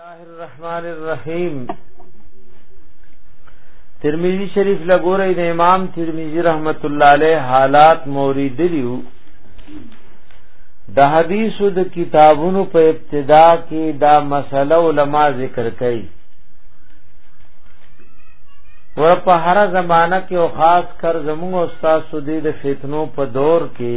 الله الرحمن الرحیم ترمذی شریف لګورې د امام ترمذی رحمت الله علیه حالات مورید لیو د حدیثو د کتابونو په ابتدا کې دا مسله علما ذکر کړي ور په هر زمانہ کې او خاص کر زموږ استاد سودی د فتنو په دور کې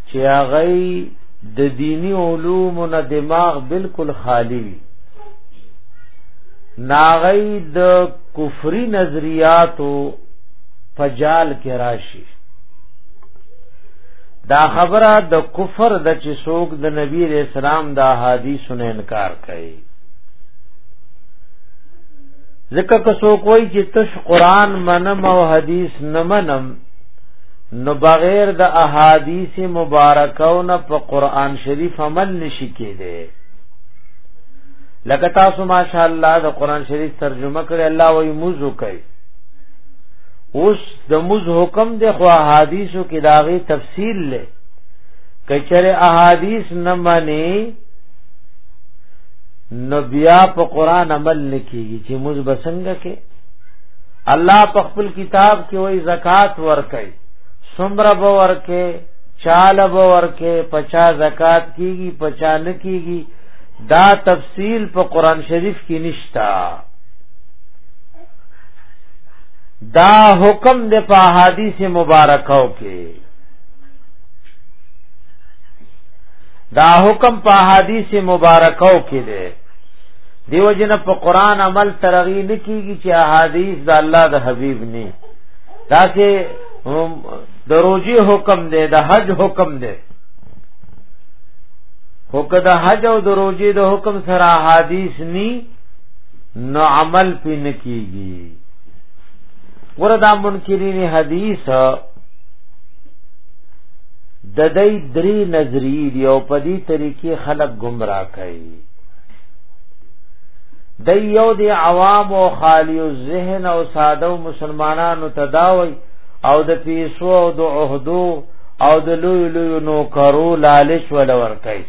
چې هغه د دینی علوم نه دماغ بالکل خالی وي ناغی د کفری نظریاتو پجال کې راشي دا خبره د کفر د چې څوک د نبی رسول الله د احادیث نه انکار کوي ځکه که څوک وایي چې تش قران منم او حدیث نه منم نو بغیر د احادیث مبارکاونه په قران شریف عمل نشي کېده لکه تاسو ماشاء الله د قران شریف ترجمه کړي الله وایي موزو کوي اوس د موز حکم د خو احادیثو کې داغي تفصیل لې کچره احادیث نه معنی نو بیا په قران عمل نکېږي چې موږ بسنګ کې الله په خپل کتاب کې وای زکات ورکړي سمره به ورکه چال به ورکه پچا زکات کیږي پچا نه کیږي دا تفصیل په قران شریف کې نشتا دا حکم د په حدیث مبارکاو کې دا حکم په حدیث مبارکاو کې دی دیو جن په قران عمل ترغی نه کیږي چې احادیث د الله د حبیب نه دا چې د روزي حکم دی د حج حکم دی خو که د حج او د روزي د حکم سره احادیث ني نو عمل پې نه کیږي وردا منکرین حدیث د دې درې نظریې دی او په دې طریقې خلک گمراه کوي د یو دی عوام او خالی او ذهن او ساده او مسلمانانو تداوی او د پیسو او د عہدو او د لوی لوی نو کرو لالچ ول ورکای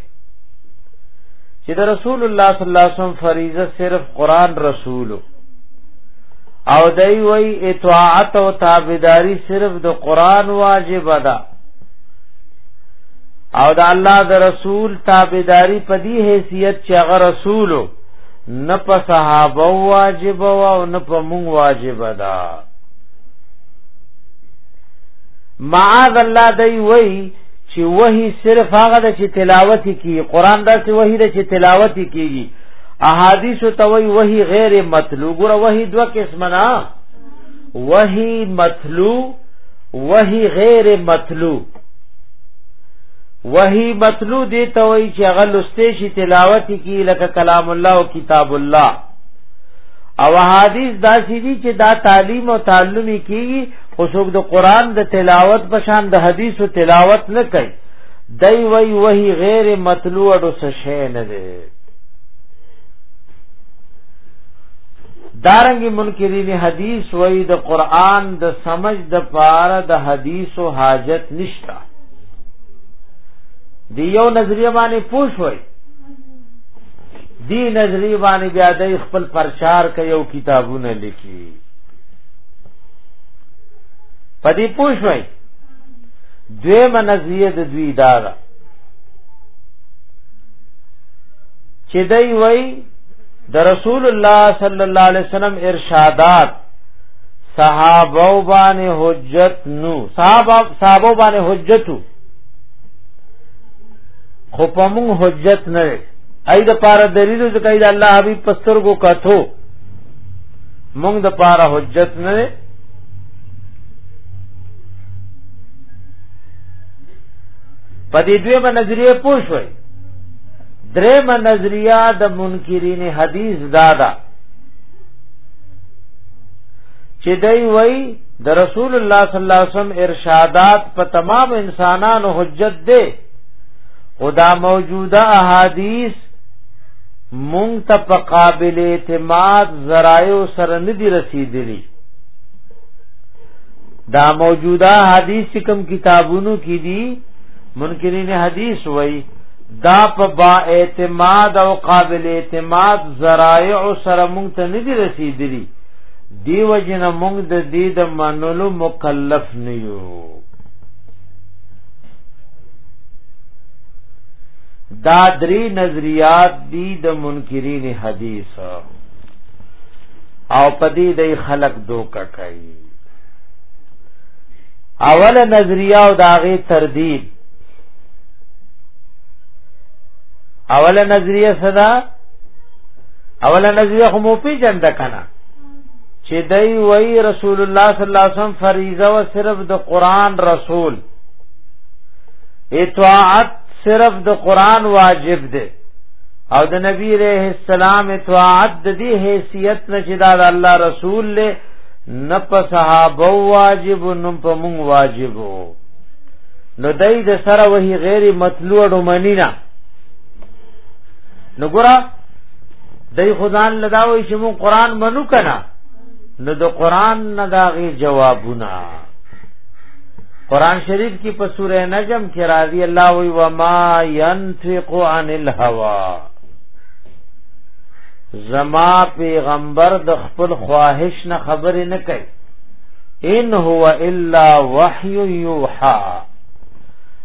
چې د رسول الله صلی الله علیه وسلم فریضه صرف قران رسول او دای وی اطاعت او تابعداری صرف د قران واجب ده او د الله د رسول تابعداري په دې حیثیت چې هغه رسولو نه په صحابه واجب او نه په مونږ واجب ده معاذ الله دی وی چې وਹੀ صرف هغه د چې تلاوت کی قران دا چې وਹੀ د چې تلاوت کیږي احادیث ته وی وਹੀ غیر مطلوب ګره وਹੀ دوه قسمه نه وهی مطلوب وهی غیر مطلوب وحی مطلوع دی ته وای چې هغه لسته شي تلاوت کی لکه کلام الله او کتاب الله او حدیث دا سیدی چې دا تعلیم او تعلمی کیږي خو څوک د قران د تلاوت په شان د حدیثو تلاوت نه کوي دای وی وحی غیر مطلوع او څه شی نه دی دارنګ منکرین حدیث وای د قران د سمج د پاره د حدیث او حاجت نشتا دی یو نظریه باندې پوښ وای دی نظریه باندې بیا د خپل پرچار کوي او کتابونه لیکي پدې پوښ وای دوی منزیه د دوی دارا چې دی وای د رسول الله صلی الله علیه وسلم ارشادات صحابه باندې حجت نو صحابه صحابه باندې حجتو خو په موږ حجت نه دی اې د پاره دلیل ځکه د الله حبیب پسترګو کتو موږ د پاره حجت نه دی په دې دوی باندې نظریه پوښوي درې منظریه د منکرین حدیث دادا چې دی وای د رسول الله صلی الله علیه وسلم ارشادات په تمام انسانانو حجت دی خدا موجوده احادیث مونږ ته په قابل اعتماد ذرایو سره ندي رسیدلی دا موجوده حدیث کوم کتابونو کې دي منکرین حدیث وای دا په با اعتماد او قابل اعتماد ذرایع سره مونږ ته نه دي رسیدلی دیو جن مونږ د دې د منلو مکلف نه یو دا درې نظریات دي د منکرین حدیث او پدې د خلق دوکه کوي اوله نظریه او داغه تردید اوله نظریه صدا اوله نظریه خو مو پیجند کنه چې دای وای رسول الله صلی الله علیه وسلم فریضه و صرف د قران رسول اطاعت صرف د قران واجب ده او د نبی رحم السلام اطاعت د دې حیثیت نشي دا د الله رسول له نه په صحابه واجب نو په مونږ واجب نو دای د سره وਹੀ غیر مطلوع ډومنی نه نو ګره دای خدان لداوي چې مونږ قران منو کنه نو د قران نه داغي جوابونه قران شریف کی په سوره نجم کې راضی الله وی وما ينفق عن الهوى زما پیغمبر د خپل خواهش نه خبرې نه کوي ان هو الا وحی یوحا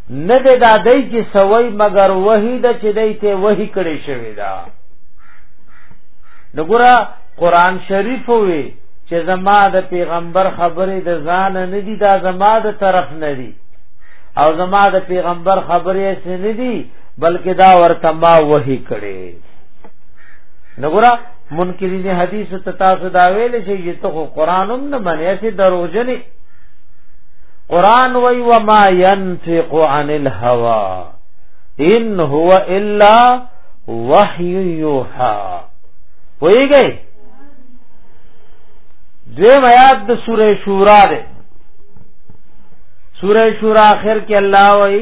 نه د دادای چې سوی مگر وحی د چې دای ته وحی کړي شوی دا دګورا قران شریف وی چې زما د پیغمبر خبرې د ځان نه دي دا زما د طرف نه دي او زما د پیغمبر خبرې سن دي بلکې دا ورته ما وحی کړي نګورا منکرین حدیث ته تاسو دا ویل شي چې ته قرآن هم نه منې چې دروژنې قرآن وی و ما ينفق عن الهوى ان هو الا وحی یوحا وی گئی دوی میاد د سوره شورا ده سوره شورا اخر کې الله وی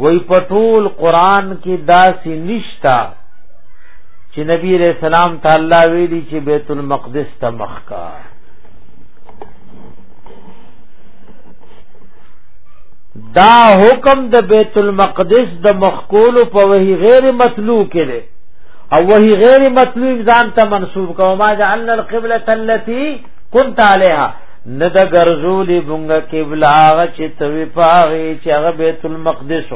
وی پټول قران کې داسې نشتا چې نبی رسول الله تعالی ویلي چې بیت المقدس ته مخ کا دا حکم د بیت المقدس د مخکول په وحی غیر مطلوع کې دی او وحی غیر مطلوع ځان ته منسوب کوما جعلنا القبلة التي كنت عليها نه د ګرځولې بونګه قبله هغه چې توی پاغي چې هغه بیت المقدس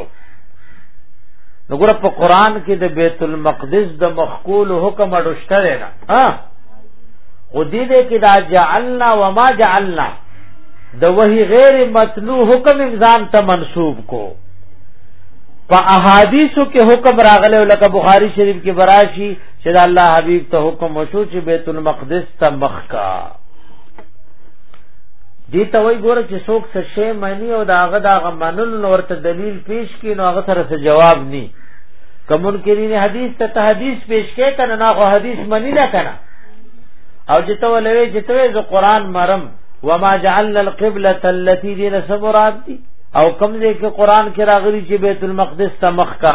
نو ګره په قران کې د بیت المقدس د مخکول حکم اډوشته دی نه ها خو دې دې کې دا جعلنا وما جعلنا د وحی غیر متلو حکم امزان ته منسوب کو په احادیثو کې حکم راغله لکه بخاری شریف کې براشي چې الله حبیب ته حکم وشو چې بیت المقدس سمخ کا دي ته وای ګوره چې څوک څه شی مانی او داغه داغه منل نو ورته دلیل پیش کین او هغه سره څه جواب ني کومن کرین حدیث ته ته حدیث پیش کې کنه نه خو حدیث مانی نه کنه او چې ته ولوي چې ته ز قران مرم وما جعلنا القبلة التي دي سمراد دي او کمزې کې قران کې راغلي چې بیت المقدس ته مخ کا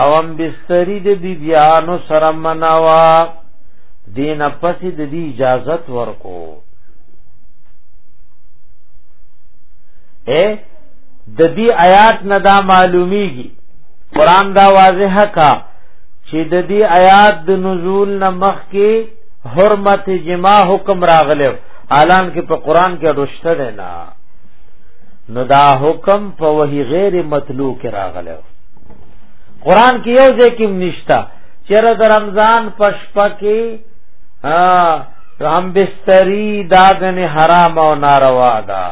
او هم بستری د بی بیانو سره منوا دین پس د دی اجازت ورکو اے د دې آیات نه دا معلومیږي قران دا واضح کا چې د دې آیات د نزول نه مخکې حرمت جما حکم راغلی اعلان کې په قران کې رښته ده نه نو دا حکم په وحی غیر مطلوع کې راغلی قران کې یو ځای کې نشتا چیرې د رمضان پشپا کې ها هم بستری داغن حرام او ناروا ده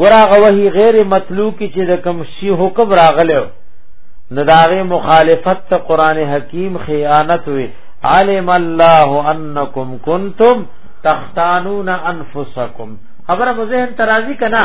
ګورا غوهی غیر مطلوب کی چې د کم شی حکم راغلو نو داغه مخالفت ته قران حکیم خیانت وی علم الله انکم کنتم تختانون انفسکم خبره مزه ترازی کنا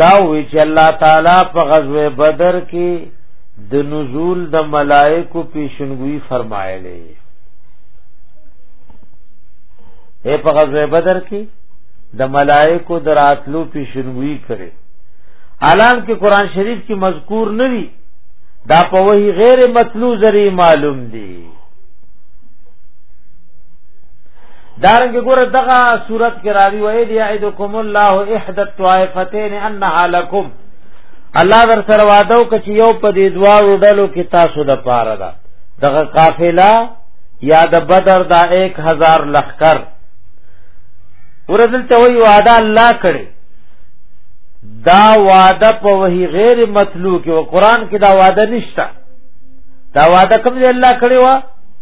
دا وی چې الله تعالی په غزوه بدر کې د نزول د ملائکو پیشنګوئی فرمایلې اے په غزوه بدر کې د ملائکو دراتلو پیشنګوئی کړي الان کې قران شریف کې مذکور نه دي دا په وਹੀ غیر مطلوع ذری معلوم دي دارنګ ګور دغه صورت کې راوی وې دی اعدکم الله احد الطائفتين انها لكم الله در سره وعده وکړي چې یو په دې دوا وډلو کې تاسو د پاره ده دغه قافله یا د بدر دا 1000 لخر ورزل ته وی وعده الله کړي دا وعده په وحی غیر مطلوع کې او قران کې دا وعده نشته دا وعده کوم دی الله کړي وا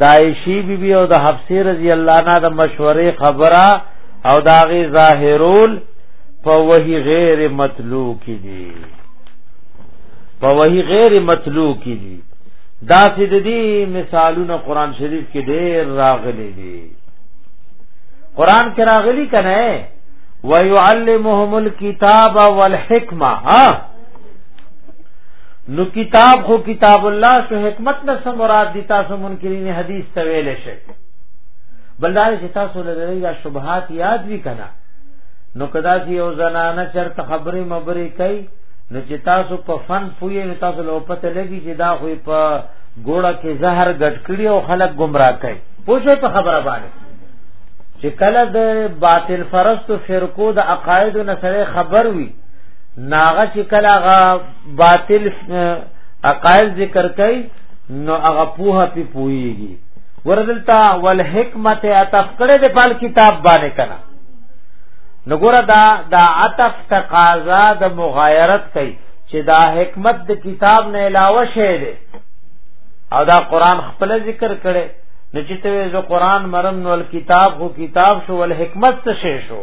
دایشی بی بی او د حفصه رضی الله عنها د مشورې خبره او داغه ظاهرول په وحی غیر مطلوع کی دي په وحی غیر مطلوع کی دي دا چې د دې مثالونه قران شریف کې ډېر راغلي دي قران کې راغلي کنه ويعلمهم الكتاب والحکمه ها نو کتاب خو کتاب الله شو حکمت نه سم مراد دي تاسو منکرین حدیث ته ویل شي بلدار چې تاسو له دې یا شبهات یاد وی کنا نو کدا چې یو زنانه چرته خبرې مبرې کوي نو چې تاسو په فن پوی نو تاسو له پته لګي چې دا خو په ګوړه کې زهر ګډ کړي او خلک گمراه کوي پوښې په خبره باندې چې کله د باطل فرست فرقو د عقاید نه سره خبر وي ناغه چې کله هغه باطل عقائد ذکر کوي نو هغه پوها پی پويږي وردلتا والحکمت عطف کړه د پال کتاب باندې کنا نګور دا دا عطف تقاضا د مغایرت کوي چې دا حکمت د کتاب نه علاوه شی دی او دا قران خپل ذکر کړي نو چې ته زه قران مرم نو الکتاب هو کتاب شو ول حکمت څه شی شو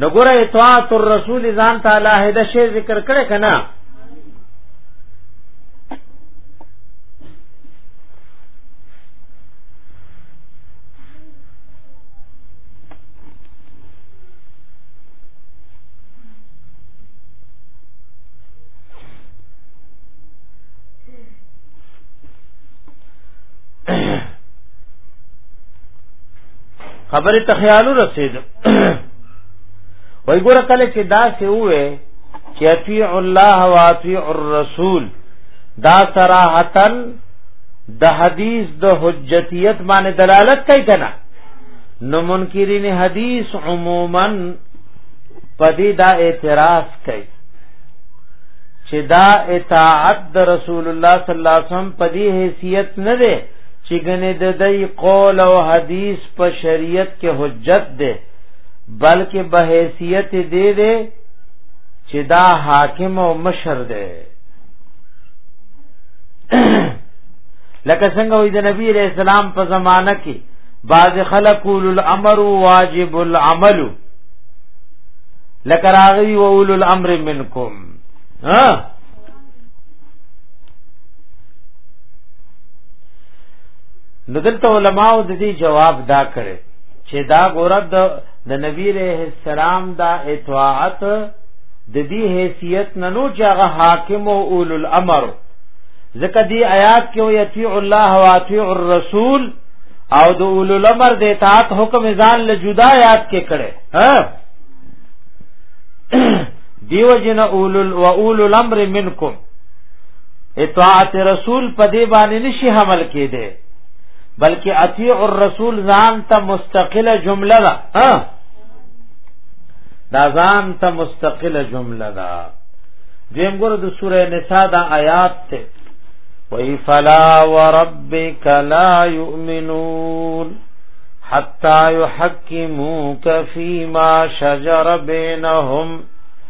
نو ګره اطاعت الرسول ځان تعالی هدا شی ذکر کړه کنا خبره تخیالو رسید وای ګوره کله چې دا سی وې چې اطیع الله و اطیع الرسول دا صراحتن د حدیث د حجتیت باندې دلالت کوي کنه نو منکرین حدیث عموما پدې دا اعتراض کوي چې دا اطاعت د رسول الله صلی الله علیه وسلم پدې حیثیت نه ده چې ګنې د دې قول او حدیث په شریعت کې حجت ده بلکې به حیثیت دې ده چې دا حاکم او مشر ده لکه څنګه وې د نبی رسول اسلام په زمانہ کې بعض خلق اول الامر واجب العمل لکه راغي اول الامر منکم ها نو دلته علماو د دې جواب دا کړي چې دا ګورب د د نبی رحم السلام دا اطاعت د دې حیثیت نه نو چې هغه حاکم او اول الامر ځکه دې آیات کې وي اطیع الله او اطیع الرسول او د اول الامر د اطاعت حکم ځان له جدا یاد کې کړي ها دیو جن اول و اول الامر منکم اطاعت رسول په دې باندې نشي حمل کېده بلکې اطیع الرسول ځان ته مستقله جمله ده دا ځان ته مستقله جمله ده دیم ګور د سوره نساء دا آیات ته وی فلا وربک لا یؤمنون حتا یحکموک فیما شجر بینهم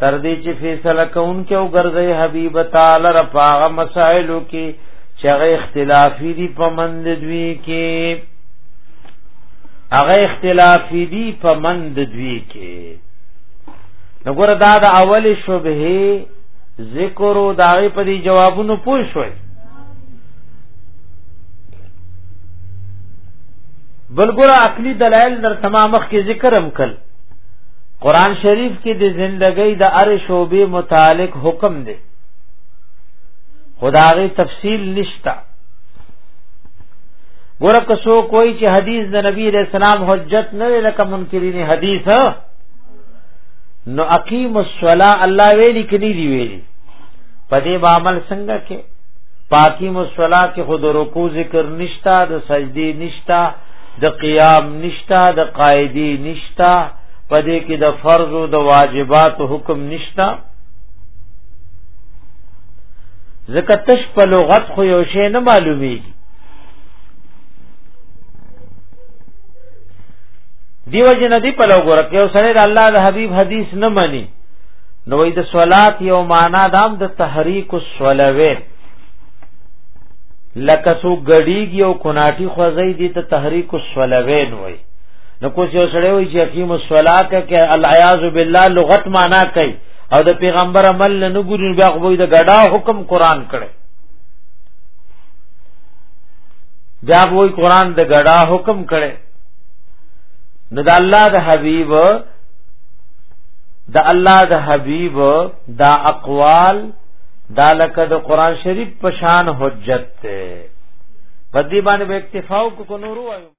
تر دې چې فیصله کوونکې او ګرځي حبیب تعالی را پاغه مسائلو کې چې هغه اختلافي دي په مند دوی کې هغه اختلافي دي په مند دوی کې نګور دا د اول شبهه ذکر او داغه په دې جوابونو پوه شوي بلګره عقلی دلایل در تمامخ کې ذکر هم کړ قران شریف کې د زندګۍ د ار شوبې متعلق حکم دی خدای تفصیل نشتا ګوره که سو کوئی چې حدیث د نبی رسول سلام حجت نه لکه منکرین حدیث نو اقیم الصلاة الله ویلی کلی دی ویلی پدې عمل څنګه کې پاکی مصلا کې خود رکوع ذکر نشتا د سجدي نشتا د قیام نشتا د قاعدی نشتا پدې کې د فرض او د واجبات حکم نشتا زکه تش په لغت خو یو شی نه معلومیږي دیو جن دی په لوګور کې او سره د الله د حبیب حدیث نه مني نو د صلات یو معنا دام د تحریک الصلوات لکه سو غړیږي او کناټي خوځي دي ته تحریک الصلوین وای نو کوس یو سړی وای چې حکیم الصلات کې العیاذ بالله لغت معنا کوي او د پیغمبر عمل نه ګوري بیا خو د غډا حکم قران کړي بیا وای قران د غډا حکم کړي نو د الله د حبیب د الله د حبیب دا اقوال دا لکه د قران شریف په شان حجت ته په دې باندې به اکتفا وکړو نور وایو